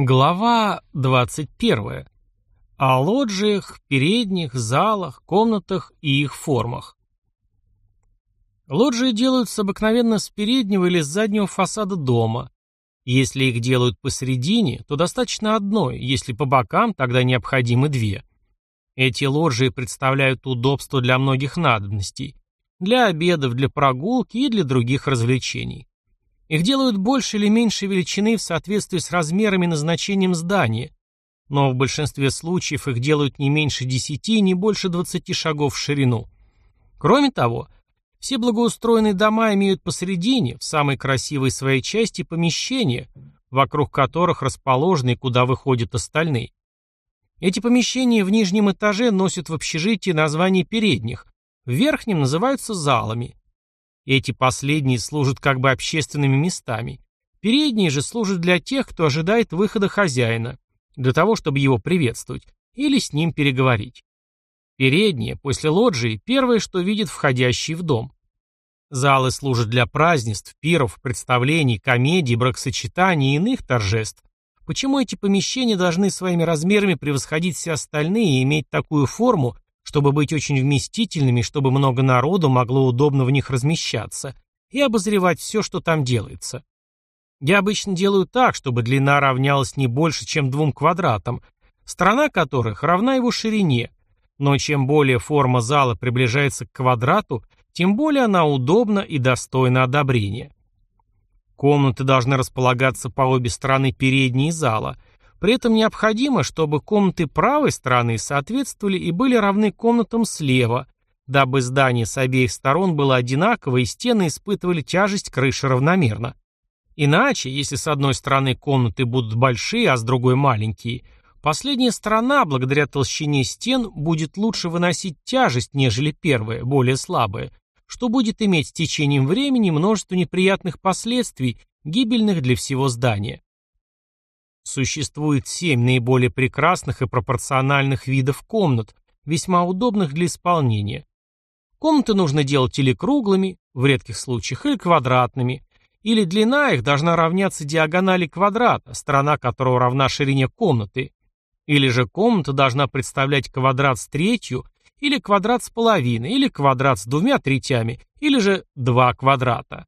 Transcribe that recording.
Глава 21. О лоджиях, передних, залах, комнатах и их формах. Лоджии делаются обыкновенно с переднего или с заднего фасада дома. Если их делают посередине, то достаточно одной, если по бокам, тогда необходимы две. Эти лоджии представляют удобство для многих надобностей. Для обедов, для прогулки и для других развлечений. Их делают больше или меньше величины в соответствии с размерами и назначением здания, но в большинстве случаев их делают не меньше 10 и не больше 20 шагов в ширину. Кроме того, все благоустроенные дома имеют посередине, в самой красивой своей части, помещения, вокруг которых расположены и куда выходят остальные. Эти помещения в нижнем этаже носят в общежитии название передних, в верхнем называются залами. Эти последние служат как бы общественными местами. Передние же служат для тех, кто ожидает выхода хозяина, для того, чтобы его приветствовать или с ним переговорить. Передние, после лоджии, первое, что видит входящий в дом. Залы служат для празднеств, пиров, представлений, комедий, бракосочетаний и иных торжеств. Почему эти помещения должны своими размерами превосходить все остальные и иметь такую форму, чтобы быть очень вместительными, чтобы много народу могло удобно в них размещаться и обозревать все, что там делается. Я обычно делаю так, чтобы длина равнялась не больше, чем двум квадратам, сторона которых равна его ширине, но чем более форма зала приближается к квадрату, тем более она удобна и достойна одобрения. Комнаты должны располагаться по обе стороны передней зала, при этом необходимо, чтобы комнаты правой стороны соответствовали и были равны комнатам слева, дабы здание с обеих сторон было одинаково и стены испытывали тяжесть крыши равномерно. Иначе, если с одной стороны комнаты будут большие, а с другой маленькие, последняя сторона, благодаря толщине стен, будет лучше выносить тяжесть, нежели первая, более слабая, что будет иметь с течением времени множество неприятных последствий, гибельных для всего здания. Существует семь наиболее прекрасных и пропорциональных видов комнат, весьма удобных для исполнения. Комнаты нужно делать или круглыми, в редких случаях, или квадратными, или длина их должна равняться диагонали квадрата, сторона которого равна ширине комнаты, или же комната должна представлять квадрат с третью, или квадрат с половиной, или квадрат с двумя третями, или же два квадрата.